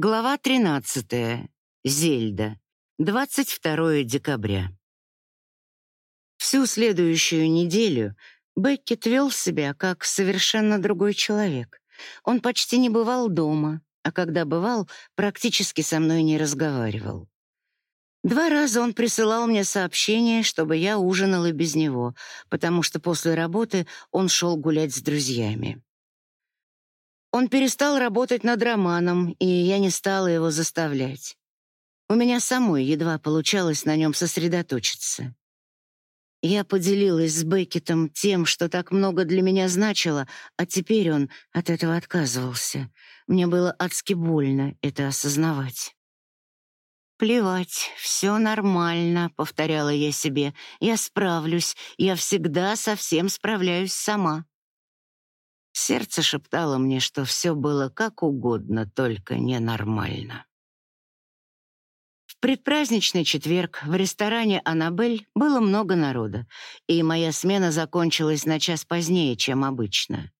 Глава 13. Зельда. 22 декабря. Всю следующую неделю Беккет вел себя как совершенно другой человек. Он почти не бывал дома, а когда бывал, практически со мной не разговаривал. Два раза он присылал мне сообщение, чтобы я ужинала без него, потому что после работы он шел гулять с друзьями. Он перестал работать над романом, и я не стала его заставлять. У меня самой едва получалось на нем сосредоточиться. Я поделилась с Беккетом тем, что так много для меня значило, а теперь он от этого отказывался. Мне было адски больно это осознавать. «Плевать, все нормально», — повторяла я себе. «Я справлюсь, я всегда совсем справляюсь сама». Сердце шептало мне, что все было как угодно, только ненормально. В предпраздничный четверг в ресторане «Аннабель» было много народа, и моя смена закончилась на час позднее, чем обычно.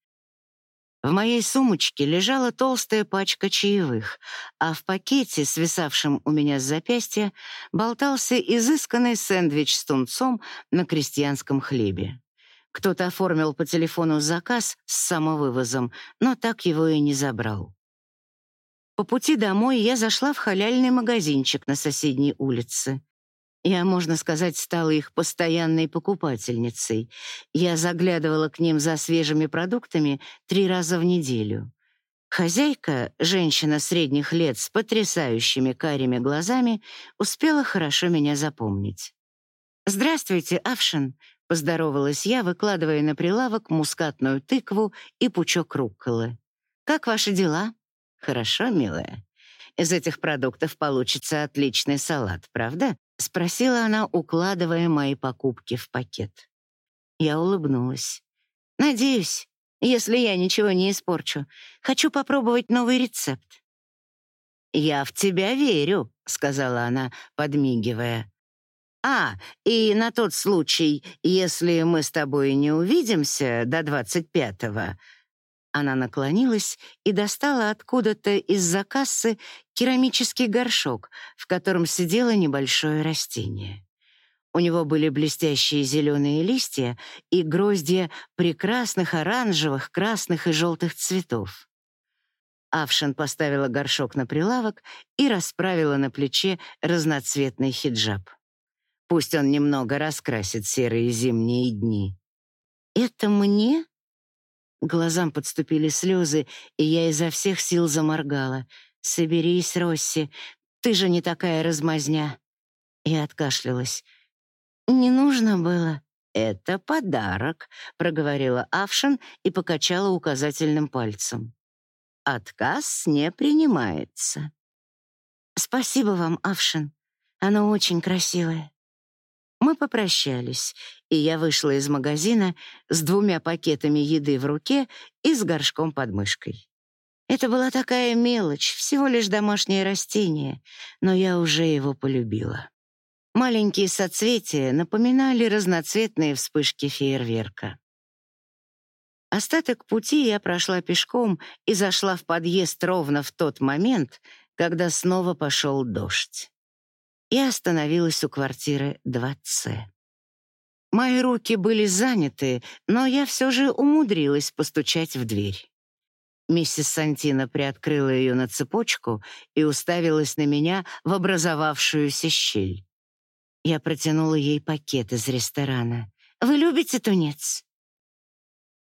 В моей сумочке лежала толстая пачка чаевых, а в пакете, свисавшем у меня с запястья, болтался изысканный сэндвич с тунцом на крестьянском хлебе. Кто-то оформил по телефону заказ с самовывозом, но так его и не забрал. По пути домой я зашла в халяльный магазинчик на соседней улице. Я, можно сказать, стала их постоянной покупательницей. Я заглядывала к ним за свежими продуктами три раза в неделю. Хозяйка, женщина средних лет с потрясающими карими глазами, успела хорошо меня запомнить. «Здравствуйте, Авшин», Поздоровалась я, выкладывая на прилавок мускатную тыкву и пучок рукколы. «Как ваши дела?» «Хорошо, милая. Из этих продуктов получится отличный салат, правда?» — спросила она, укладывая мои покупки в пакет. Я улыбнулась. «Надеюсь, если я ничего не испорчу. Хочу попробовать новый рецепт». «Я в тебя верю», — сказала она, подмигивая. А, и на тот случай, если мы с тобой не увидимся до двадцать пятого, она наклонилась и достала откуда-то из-за кассы керамический горшок, в котором сидело небольшое растение. У него были блестящие зеленые листья и гроздья прекрасных оранжевых, красных и желтых цветов. Авшин поставила горшок на прилавок и расправила на плече разноцветный хиджаб. Пусть он немного раскрасит серые зимние дни. «Это мне?» Глазам подступили слезы, и я изо всех сил заморгала. «Соберись, Росси, ты же не такая размазня». Я откашлялась. «Не нужно было». «Это подарок», — проговорила Авшин и покачала указательным пальцем. «Отказ не принимается». «Спасибо вам, Авшин. Оно очень красивое». Мы попрощались, и я вышла из магазина с двумя пакетами еды в руке и с горшком под мышкой. Это была такая мелочь, всего лишь домашнее растение, но я уже его полюбила. Маленькие соцветия напоминали разноцветные вспышки фейерверка. Остаток пути я прошла пешком и зашла в подъезд ровно в тот момент, когда снова пошел дождь и остановилась у квартиры 2С. Мои руки были заняты, но я все же умудрилась постучать в дверь. Миссис Сантина приоткрыла ее на цепочку и уставилась на меня в образовавшуюся щель. Я протянула ей пакет из ресторана. «Вы любите тунец?»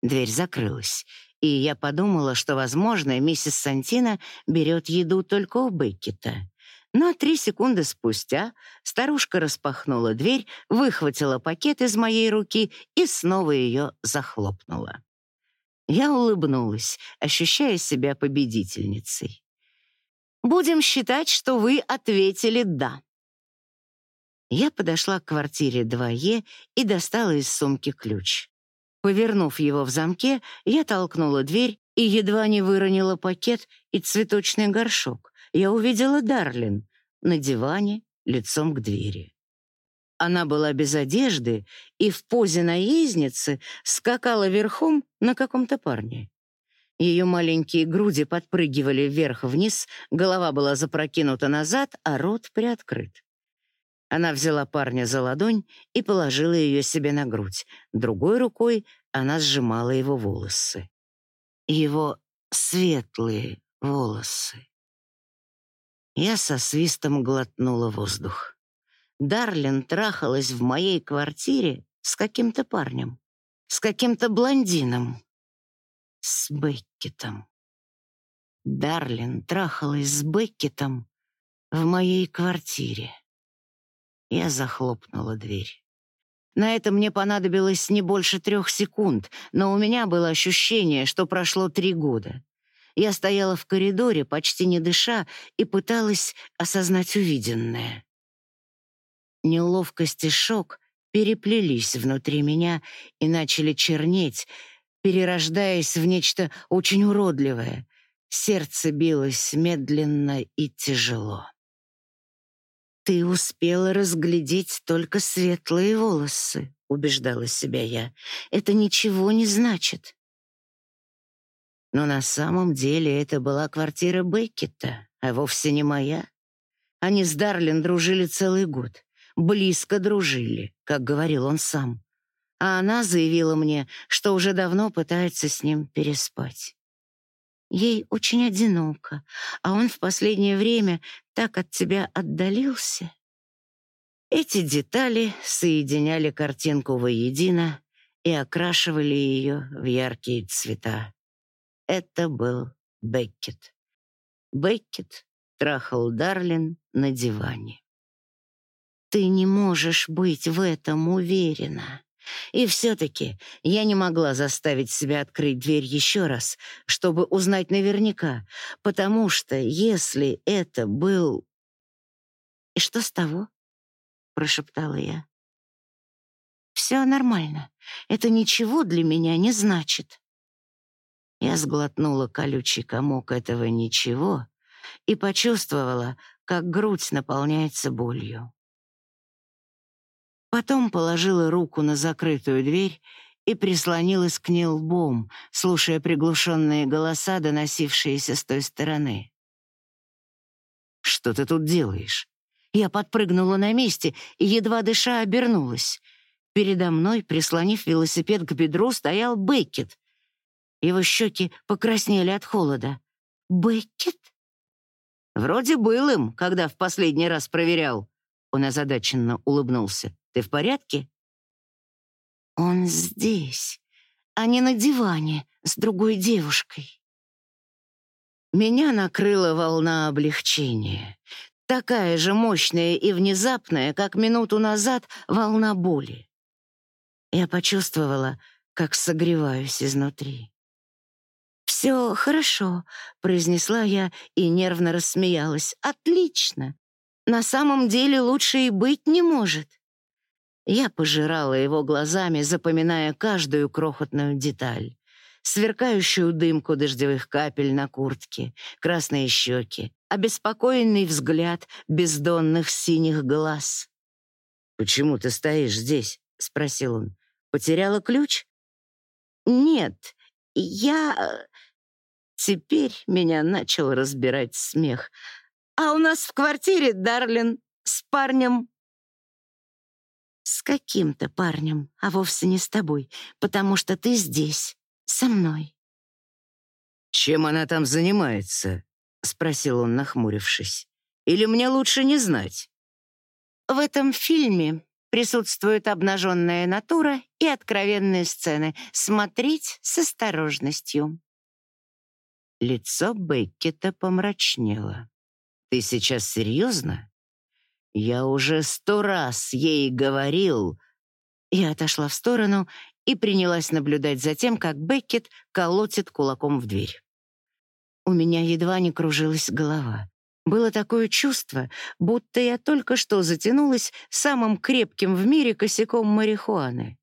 Дверь закрылась, и я подумала, что, возможно, миссис Сантина берет еду только у Беккета. Но три секунды спустя старушка распахнула дверь, выхватила пакет из моей руки и снова ее захлопнула. Я улыбнулась, ощущая себя победительницей. «Будем считать, что вы ответили «да». Я подошла к квартире 2Е и достала из сумки ключ. Повернув его в замке, я толкнула дверь и едва не выронила пакет и цветочный горшок я увидела Дарлин на диване лицом к двери. Она была без одежды и в позе наездницы скакала верхом на каком-то парне. Ее маленькие груди подпрыгивали вверх-вниз, голова была запрокинута назад, а рот приоткрыт. Она взяла парня за ладонь и положила ее себе на грудь. Другой рукой она сжимала его волосы. Его светлые волосы. Я со свистом глотнула воздух. Дарлин трахалась в моей квартире с каким-то парнем, с каким-то блондином, с Беккетом. Дарлин трахалась с Беккетом в моей квартире. Я захлопнула дверь. На это мне понадобилось не больше трех секунд, но у меня было ощущение, что прошло три года. Я стояла в коридоре, почти не дыша, и пыталась осознать увиденное. Неловкость и шок переплелись внутри меня и начали чернеть, перерождаясь в нечто очень уродливое. Сердце билось медленно и тяжело. «Ты успела разглядеть только светлые волосы», — убеждала себя я. «Это ничего не значит». Но на самом деле это была квартира Беккета, а вовсе не моя. Они с Дарлин дружили целый год. Близко дружили, как говорил он сам. А она заявила мне, что уже давно пытается с ним переспать. Ей очень одиноко, а он в последнее время так от тебя отдалился. Эти детали соединяли картинку воедино и окрашивали ее в яркие цвета. Это был Беккет. Беккет трахал Дарлин на диване. Ты не можешь быть в этом уверена. И все-таки я не могла заставить себя открыть дверь еще раз, чтобы узнать наверняка, потому что если это был... «И что с того?» — прошептала я. «Все нормально. Это ничего для меня не значит». Я сглотнула колючий комок этого ничего и почувствовала, как грудь наполняется болью. Потом положила руку на закрытую дверь и прислонилась к ней лбом, слушая приглушенные голоса, доносившиеся с той стороны. «Что ты тут делаешь?» Я подпрыгнула на месте и, едва дыша, обернулась. Передо мной, прислонив велосипед к бедру, стоял Беккет. Его щеки покраснели от холода. «Беккет?» «Вроде был им, когда в последний раз проверял». Он озадаченно улыбнулся. Ты в порядке?» «Он здесь, а не на диване с другой девушкой». Меня накрыла волна облегчения, такая же мощная и внезапная, как минуту назад волна боли. Я почувствовала, как согреваюсь изнутри. «Все хорошо», — произнесла я и нервно рассмеялась. «Отлично! На самом деле лучше и быть не может». Я пожирала его глазами, запоминая каждую крохотную деталь. Сверкающую дымку дождевых капель на куртке, красные щеки, обеспокоенный взгляд бездонных синих глаз. «Почему ты стоишь здесь?» — спросил он. «Потеряла ключ?» «Нет, я...» Теперь меня начал разбирать смех. «А у нас в квартире, Дарлин, с парнем с каким-то парнем, а вовсе не с тобой, потому что ты здесь, со мной. «Чем она там занимается?» — спросил он, нахмурившись. «Или мне лучше не знать?» В этом фильме присутствует обнаженная натура и откровенные сцены. Смотреть с осторожностью. Лицо Беккета помрачнело. «Ты сейчас серьезно?» Я уже сто раз ей говорил. Я отошла в сторону и принялась наблюдать за тем, как Беккет колотит кулаком в дверь. У меня едва не кружилась голова. Было такое чувство, будто я только что затянулась самым крепким в мире косяком марихуаны.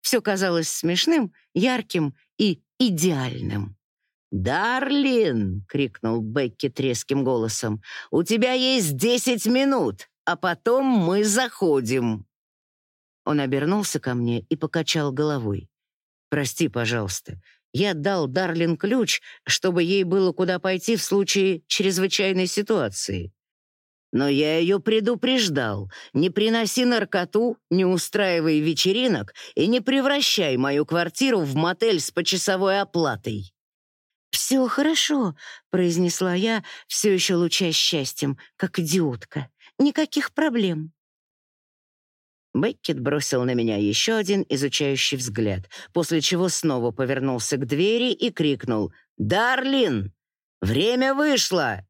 Все казалось смешным, ярким и идеальным. «Дарлин!» — крикнул Бекки треским голосом. «У тебя есть десять минут! а потом мы заходим». Он обернулся ко мне и покачал головой. «Прости, пожалуйста, Я дал Дарлин ключ, чтобы ей было куда пойти в случае чрезвычайной ситуации. Но я ее предупреждал. Не приноси наркоту, не устраивай вечеринок и не превращай мою квартиру в мотель с почасовой оплатой. «Все хорошо», — произнесла я, все еще луча счастьем, как идиотка. «Никаких проблем». Беккет бросил на меня еще один изучающий взгляд, после чего снова повернулся к двери и крикнул «Дарлин! Время вышло!»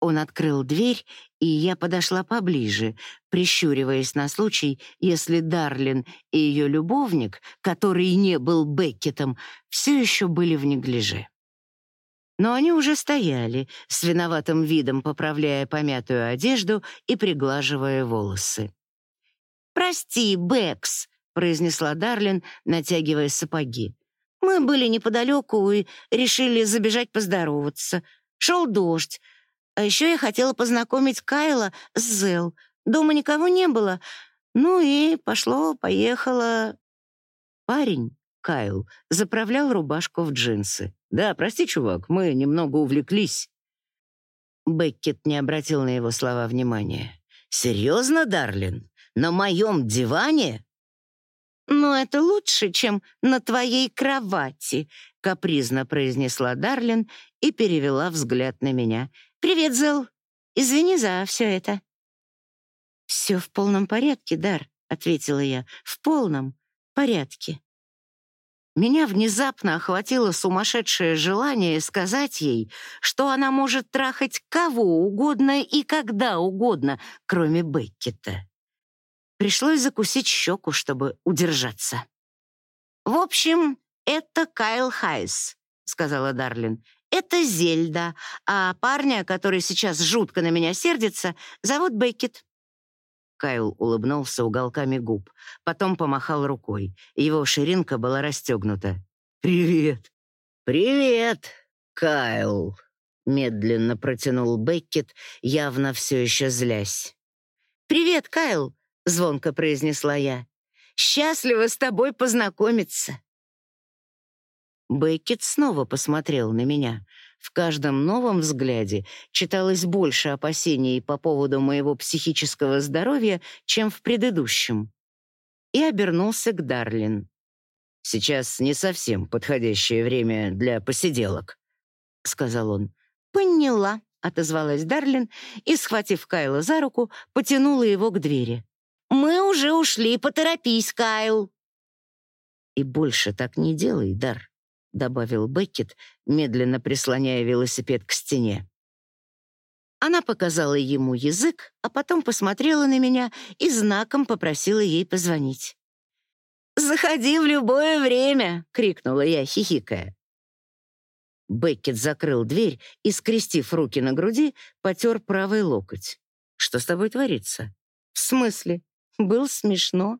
Он открыл дверь, и я подошла поближе, прищуриваясь на случай, если Дарлин и ее любовник, который не был Беккетом, все еще были в неглиже. Но они уже стояли, с виноватым видом поправляя помятую одежду и приглаживая волосы. «Прости, Бэкс», — произнесла Дарлин, натягивая сапоги. «Мы были неподалеку и решили забежать поздороваться. Шел дождь. А еще я хотела познакомить Кайла с Зел. Дома никого не было. Ну и пошло-поехало...» Парень, Кайл, заправлял рубашку в джинсы. «Да, прости, чувак, мы немного увлеклись». Беккет не обратил на его слова внимания. «Серьезно, Дарлин? На моем диване?» «Но это лучше, чем на твоей кровати», — капризно произнесла Дарлин и перевела взгляд на меня. «Привет, Зел. Извини за все это». «Все в полном порядке, Дар», — ответила я. «В полном порядке». Меня внезапно охватило сумасшедшее желание сказать ей, что она может трахать кого угодно и когда угодно, кроме Беккета. Пришлось закусить щеку, чтобы удержаться. «В общем, это Кайл Хайс», — сказала Дарлин. «Это Зельда, а парня, который сейчас жутко на меня сердится, зовут Беккет». Кайл улыбнулся уголками губ, потом помахал рукой. Его ширинка была расстегнута. «Привет!» «Привет, Кайл!» Медленно протянул Беккет, явно все еще злясь. «Привет, Кайл!» — звонко произнесла я. «Счастлива с тобой познакомиться». Беккет снова посмотрел на меня. В каждом новом взгляде читалось больше опасений по поводу моего психического здоровья, чем в предыдущем. И обернулся к Дарлин. «Сейчас не совсем подходящее время для посиделок», — сказал он. «Поняла», — отозвалась Дарлин и, схватив Кайла за руку, потянула его к двери. «Мы уже ушли, поторопись, Кайл!» «И больше так не делай, Дар», — добавил Беккет, медленно прислоняя велосипед к стене. Она показала ему язык, а потом посмотрела на меня и знаком попросила ей позвонить. «Заходи в любое время!» — крикнула я, хихикая. Беккет закрыл дверь и, скрестив руки на груди, потер правый локоть. «Что с тобой творится?» «В смысле?» Был смешно,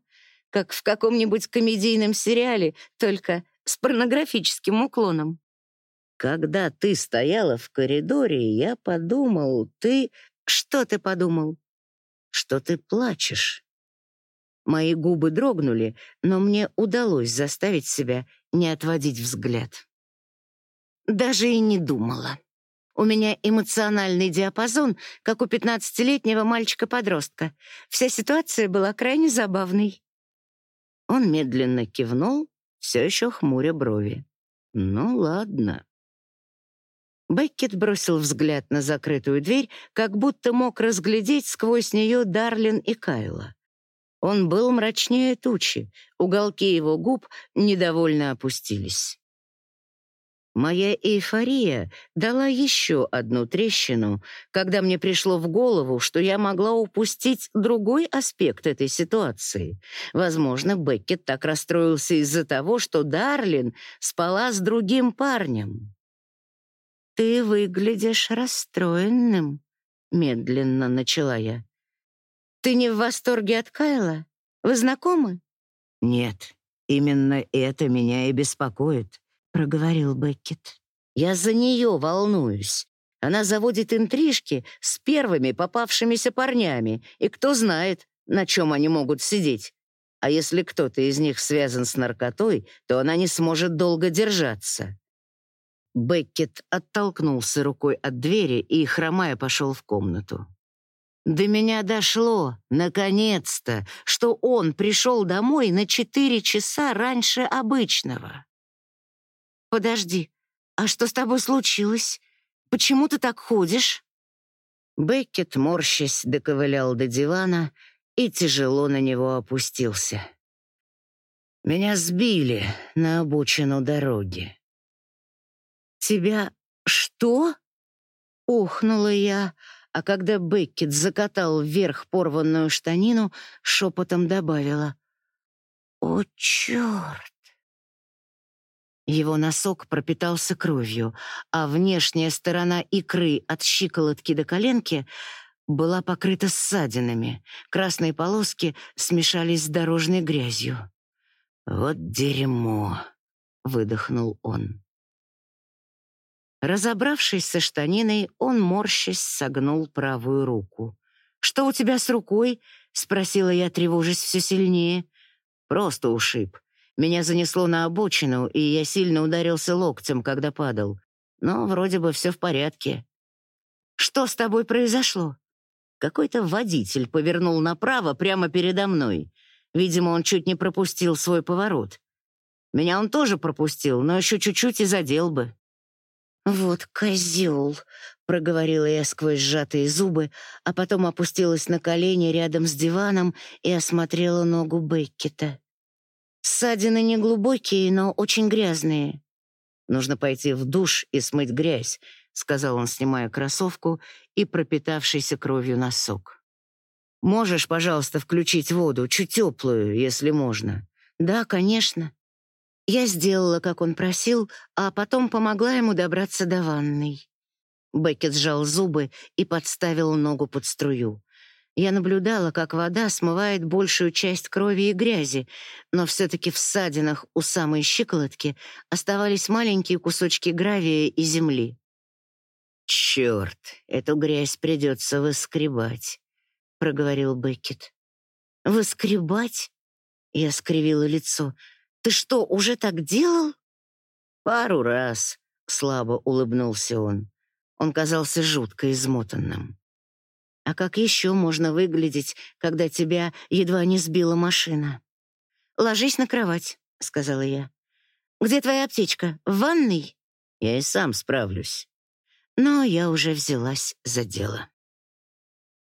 как в каком-нибудь комедийном сериале, только с порнографическим уклоном. Когда ты стояла в коридоре, я подумал, ты... Что ты подумал? Что ты плачешь. Мои губы дрогнули, но мне удалось заставить себя не отводить взгляд. Даже и не думала. У меня эмоциональный диапазон, как у пятнадцатилетнего мальчика-подростка. Вся ситуация была крайне забавной. Он медленно кивнул, все еще хмуря брови. «Ну ладно». Беккет бросил взгляд на закрытую дверь, как будто мог разглядеть сквозь нее Дарлин и Кайла. Он был мрачнее тучи, уголки его губ недовольно опустились. Моя эйфория дала еще одну трещину, когда мне пришло в голову, что я могла упустить другой аспект этой ситуации. Возможно, Беккет так расстроился из-за того, что Дарлин спала с другим парнем. «Ты выглядишь расстроенным», — медленно начала я. «Ты не в восторге от Кайла? Вы знакомы?» «Нет, именно это меня и беспокоит», проговорил Беккет. «Я за нее волнуюсь. Она заводит интрижки с первыми попавшимися парнями, и кто знает, на чем они могут сидеть. А если кто-то из них связан с наркотой, то она не сможет долго держаться. Беккет оттолкнулся рукой от двери и, хромая, пошел в комнату. До меня дошло, наконец-то, что он пришел домой на четыре часа раньше обычного. «Подожди, а что с тобой случилось? Почему ты так ходишь?» Беккет, морщась, доковылял до дивана и тяжело на него опустился. «Меня сбили на обочину дороги». «Тебя что?» — охнула я, а когда Беккет закатал вверх порванную штанину, шепотом добавила. «О, черт!» Его носок пропитался кровью, а внешняя сторона икры от щиколотки до коленки была покрыта ссадинами. Красные полоски смешались с дорожной грязью. «Вот дерьмо!» — выдохнул он. Разобравшись со штаниной, он, морщась, согнул правую руку. «Что у тебя с рукой?» — спросила я, тревожась все сильнее. «Просто ушиб. Меня занесло на обочину, и я сильно ударился локтем, когда падал. Но вроде бы все в порядке». «Что с тобой произошло?» Какой-то водитель повернул направо прямо передо мной. Видимо, он чуть не пропустил свой поворот. Меня он тоже пропустил, но еще чуть-чуть и задел бы. «Вот козел», — проговорила я сквозь сжатые зубы, а потом опустилась на колени рядом с диваном и осмотрела ногу Беккета. Ссадины не глубокие, но очень грязные. «Нужно пойти в душ и смыть грязь», — сказал он, снимая кроссовку и пропитавшийся кровью носок. «Можешь, пожалуйста, включить воду, чуть теплую, если можно?» «Да, конечно». Я сделала, как он просил, а потом помогла ему добраться до ванной. Беккет сжал зубы и подставил ногу под струю. Я наблюдала, как вода смывает большую часть крови и грязи, но все-таки в ссадинах у самой щиколотки оставались маленькие кусочки гравия и земли. «Черт, эту грязь придется выскребать», — проговорил Беккет. «Выскребать?» — я скривила лицо — ты что, уже так делал? Пару раз, слабо улыбнулся он. Он казался жутко измотанным. А как еще можно выглядеть, когда тебя едва не сбила машина? Ложись на кровать, сказала я. Где твоя аптечка? В ванной? Я и сам справлюсь. Но я уже взялась за дело.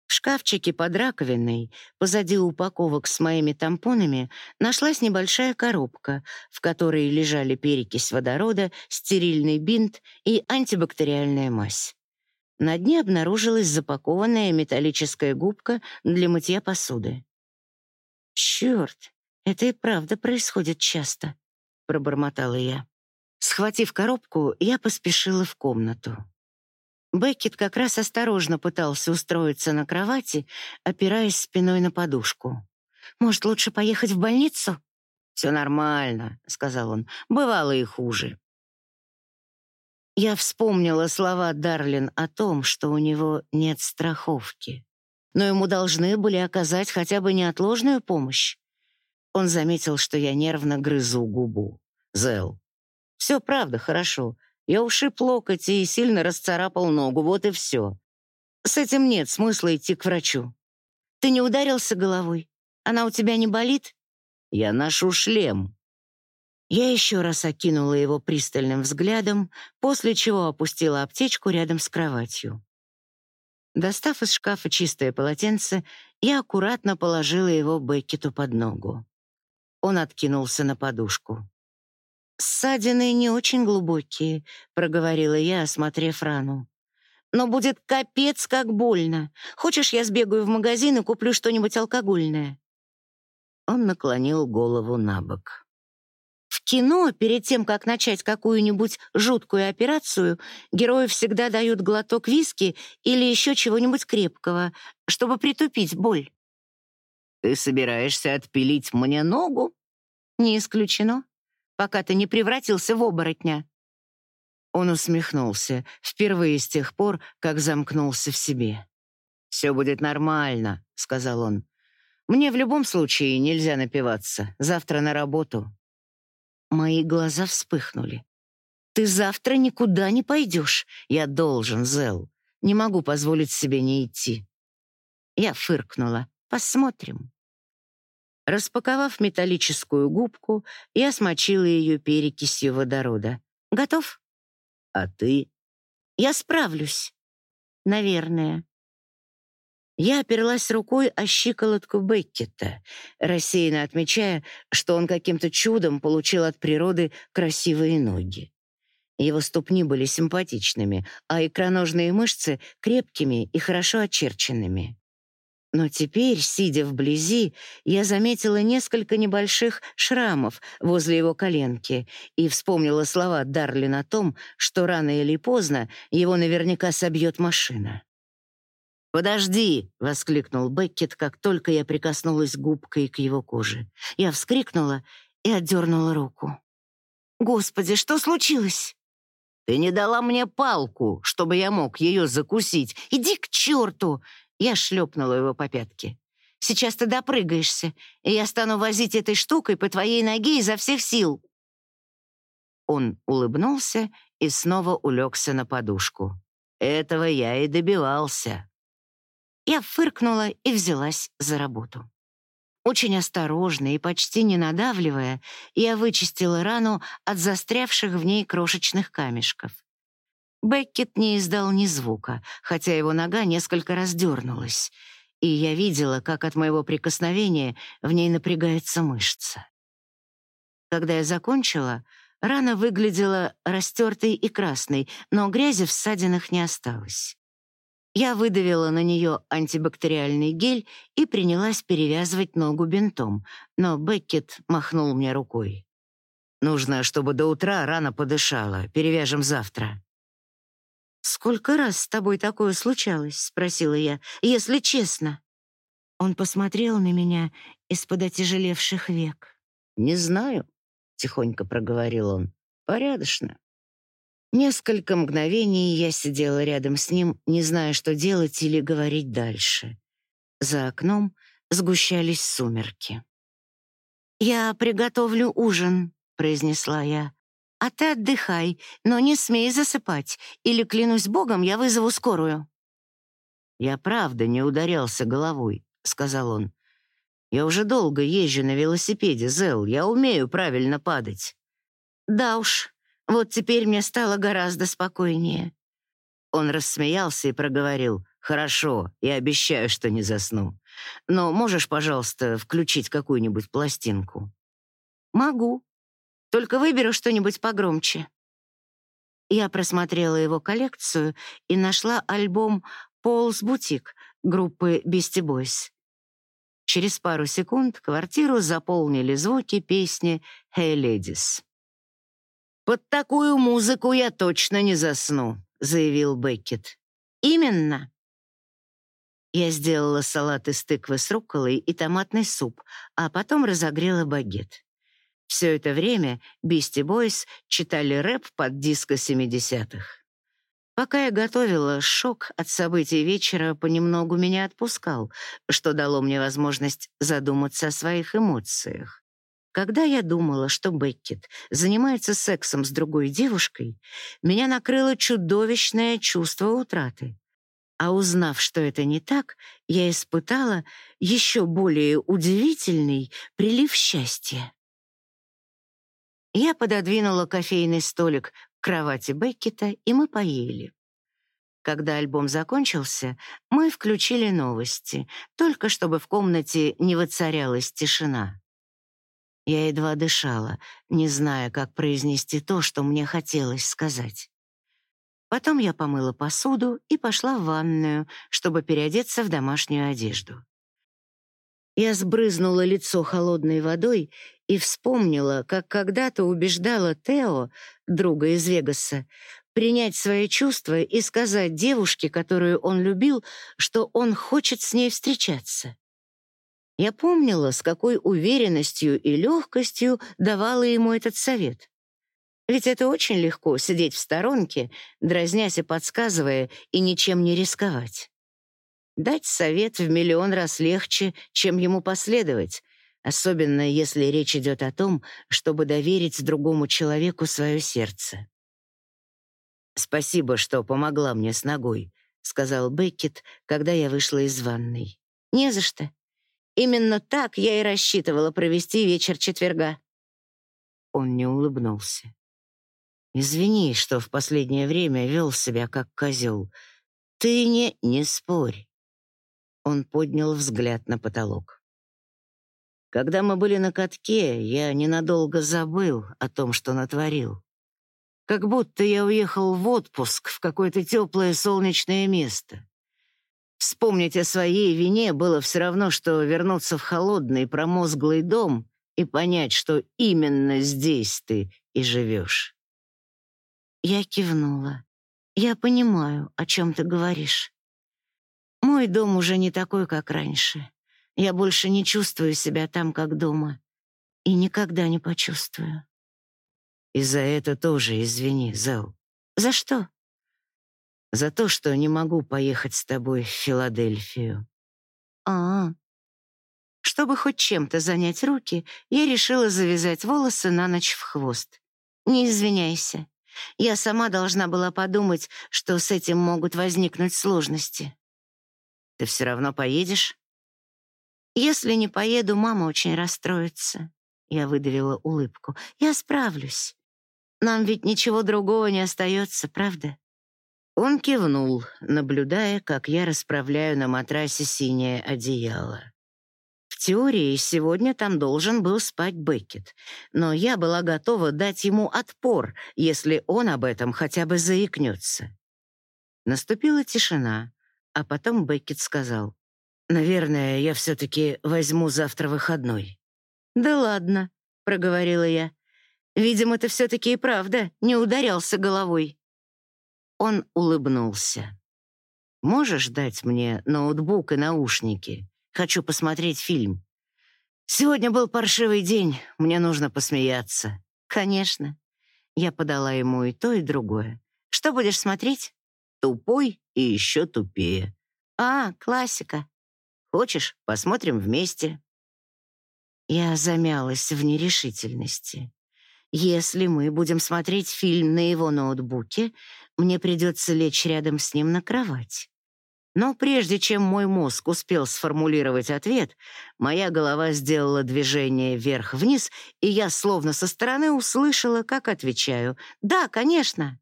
В шкафчике под раковиной, позади упаковок с моими тампонами, нашлась небольшая коробка, в которой лежали перекись водорода, стерильный бинт и антибактериальная мазь. На дне обнаружилась запакованная металлическая губка для мытья посуды. «Черт, это и правда происходит часто», — пробормотала я. Схватив коробку, я поспешила в комнату. Беккет как раз осторожно пытался устроиться на кровати, опираясь спиной на подушку. «Может, лучше поехать в больницу?» «Все нормально», — сказал он. «Бывало и хуже». Я вспомнила слова Дарлин о том, что у него нет страховки. Но ему должны были оказать хотя бы неотложную помощь. Он заметил, что я нервно грызу губу. «Зел, все правда хорошо. Я ушиб локоть и сильно расцарапал ногу, вот и все. С этим нет смысла идти к врачу. Ты не ударился головой? Она у тебя не болит? Я ношу шлем. Я еще раз окинула его пристальным взглядом, после чего опустила аптечку рядом с кроватью. Достав из шкафа чистое полотенце, я аккуратно положила его Беккету под ногу. Он откинулся на подушку. «Ссадины не очень глубокие», — проговорила я, осмотрев рану. «Но будет капец как больно. Хочешь, я сбегаю в магазин и куплю что-нибудь алкогольное?» Он наклонил голову на бок. Кино, перед тем, как начать какую-нибудь жуткую операцию, герои всегда дают глоток виски или еще чего-нибудь крепкого, чтобы притупить боль. «Ты собираешься отпилить мне ногу?» «Не исключено пока ты не превратился в оборотня». Он усмехнулся, впервые с тех пор, как замкнулся в себе. «Все будет нормально», — сказал он. Мне в любом случае нельзя напиваться. Завтра на работу». Мои глаза вспыхнули. «Ты завтра никуда не пойдешь. Я должен, Зел. Не могу позволить себе не идти». Я фыркнула. «Посмотрим». Распаковав металлическую губку, я смочила ее перекисью водорода. «Готов?» «А ты?» «Я справлюсь. Наверное». Я оперлась рукой о щиколотку Беккета, рассеянно отмечая, что он каким-то чудом получил от природы красивые ноги. Его ступни были симпатичными, а икроножные мышцы — крепкими и хорошо очерченными. Но теперь, сидя вблизи, я заметила несколько небольших шрамов возле его коленки и вспомнила слова Дарлин о том, что рано или поздно его наверняка собьет машина. «Подожди!» — воскликнул Беккет, как только я прикоснулась губкой к его коже. Я вскрикнула и отдернула руку. «Господи, что случилось?» «Ты не дала мне палку, чтобы я мог ее закусить. Иди к черту!» Я шлепнула его по пятке. «Сейчас ты допрыгаешься, и я стану возить этой штукой по твоей ноге изо всех сил». Он улыбнулся и снова улегся на подушку. «Этого я и добивался». Я фыркнула и взялась за работу. Очень осторожно и почти не надавливая, я вычистила рану от застрявших в ней крошечных камешков. Беккет не издал ни звука, хотя его нога несколько раз дернулась, и я видела, как от моего прикосновения в ней напрягается мышца. Когда я закончила, рана выглядела растертой и красной, но грязи в ссадинах не осталось. Я выдавила на нее антибактериальный гель и принялась перевязывать ногу бинтом, но Беккет махнул мне рукой. «Нужно, чтобы до утра рано подышала. Перевяжем завтра». «Сколько раз с тобой такое случалось?» — спросила я, «если честно». Он посмотрел на меня из-под отяжелевших век. «Не знаю», — тихонько проговорил он. «Порядочно». Несколько мгновений я сидела рядом с ним, не зная, что делать или говорить дальше. За окном сгущались сумерки. «Я приготовлю ужин», — произнесла я. «А ты отдыхай, но не смей засыпать, или, клянусь богом, я вызову скорую». «Я правда не ударялся головой», — сказал он. «Я уже долго езжу на велосипеде, Зел, я умею правильно падать». «Да уж, вот теперь мне стало гораздо спокойнее. Он рассмеялся и проговорил. «Хорошо, я обещаю, что не засну. Но можешь, пожалуйста, включить какую-нибудь пластинку?» «Могу. Только выберу что-нибудь погромче». Я просмотрела его коллекцию и нашла альбом «Полз Бутик» группы Beastie Boys. Через пару секунд квартиру заполнили звуки песни «Hey Ladies». «Под такую музыку я точно не засну», — заявил Беккет. «Именно». Я сделала салат из тыквы с рукколой и томатный суп, а потом разогрела багет. Все это время Бисти Бойс читали рэп под диско 70-х. Пока я готовила, шок от событий вечера понемногу меня отпускал, что дало мне возможность задуматься о своих эмоциях. Когда я думала, что Беккет занимается сексом с другой девушкой, меня накрыло чудовищное чувство утраты. А узнав, что это не так, я испытала еще более удивительный прилив счастья. Я пододвинула кофейный столик к кровати Беккета, и мы поели. Когда альбом закончился, мы включили новости, только чтобы в комнате не воцарялась тишина. Я едва дышала, не зная, как произнести то, что мне хотелось сказать. Потом я помыла посуду и пошла в ванную, чтобы переодеться в домашнюю одежду. Я сбрызнула лицо холодной водой и вспомнила, как когда-то убеждала Тео, друга из Вегаса, принять свои чувства и сказать девушке, которую он любил, что он хочет с ней встречаться. Я помнила, с какой уверенностью и легкостью давала ему этот совет. Ведь это очень легко — сидеть в сторонке, дразнясь и подсказывая, и ничем не рисковать. Дать совет в миллион раз легче, чем ему последовать, особенно если речь идет о том, чтобы доверить другому человеку свое сердце. «Спасибо, что помогла мне с ногой», — сказал Беккет, когда я вышла из ванной. «Не за что. Именно так я и рассчитывала провести вечер четверга». Он не улыбнулся. «Извини, что в последнее время вел себя как козел. Ты не... не спорь. Он поднял взгляд на потолок. Когда мы были на катке, я ненадолго забыл о том, что натворил. Как будто я уехал в отпуск в какое-то теплое солнечное место. Вспомнить о своей вине было все равно, что вернуться в холодный промозглый дом и понять, что именно здесь ты и живешь. Я кивнула. Я понимаю, о чем ты говоришь. Мой дом уже не такой, как раньше. Я больше не чувствую себя там, как дома. И никогда не почувствую. И за это тоже извини, Зел. За что? За то, что не могу поехать с тобой в Филадельфию. А, -а, -а. Чтобы хоть чем-то занять руки, я решила завязать волосы на ночь в хвост. Не извиняйся. Я сама должна была подумать, что с этим могут возникнуть сложности. Ты все равно поедешь? Если не поеду, мама очень расстроится. Я выдавила улыбку. Я справлюсь. Нам ведь ничего другого не остается, правда? Он кивнул, наблюдая, как я расправляю на матрасе синее одеяло. В теории сегодня там должен был спать Беккет, но я была готова дать ему отпор, если он об этом хотя бы заикнется. Наступила тишина, а потом Беккет сказал, «Наверное, я все-таки возьму завтра выходной». «Да ладно», — проговорила я. «Видимо, ты все-таки и правда не ударялся головой». Он улыбнулся. «Можешь дать мне ноутбук и наушники? Хочу посмотреть фильм». «Сегодня был паршивый день, мне нужно посмеяться». «Конечно». Я подала ему и то, и другое. «Что будешь смотреть?» «Тупой и еще тупее. А, классика. Хочешь, посмотрим вместе?» Я замялась в нерешительности. Если мы будем смотреть фильм на его ноутбуке, мне придется лечь рядом с ним на кровать. Но прежде чем мой мозг успел сформулировать ответ, моя голова сделала движение вверх-вниз, и я словно со стороны услышала, как отвечаю «Да, конечно».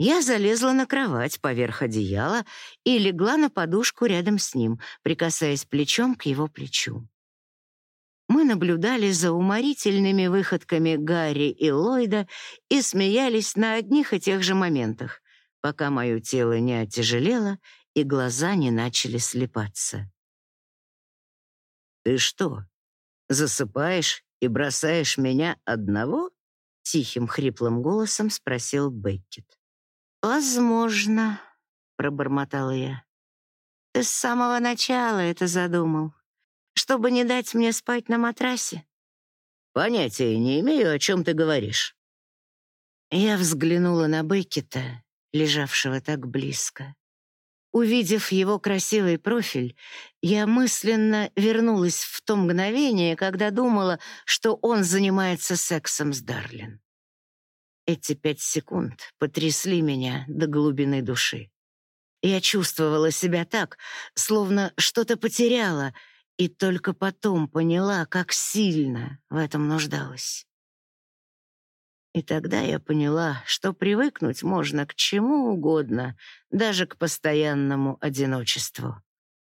Я залезла на кровать поверх одеяла и легла на подушку рядом с ним, прикасаясь плечом к его плечу. Наблюдали за уморительными выходками Гарри и Ллойда и смеялись на одних и тех же моментах, пока мое тело не оттяжелело и глаза не начали слепаться. «Ты что, засыпаешь и бросаешь меня одного?» — тихим хриплым голосом спросил Беккет. «Возможно», — пробормотала я. «Ты с самого начала это задумал, чтобы не дать мне спать на матрасе?» «Понятия не имею, о чем ты говоришь». Я взглянула на Беккета, лежавшего так близко. Увидев его красивый профиль, я мысленно вернулась в то мгновение, когда думала, что он занимается сексом с Дарлин. Эти пять секунд потрясли меня до глубины души. Я чувствовала себя так, словно что-то потеряла, и только потом поняла, как сильно в этом нуждалась. И тогда я поняла, что привыкнуть можно к чему угодно, даже к постоянному одиночеству.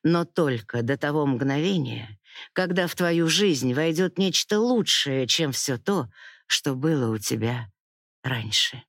Но только до того мгновения, когда в твою жизнь войдет нечто лучшее, чем все то, что было у тебя раньше.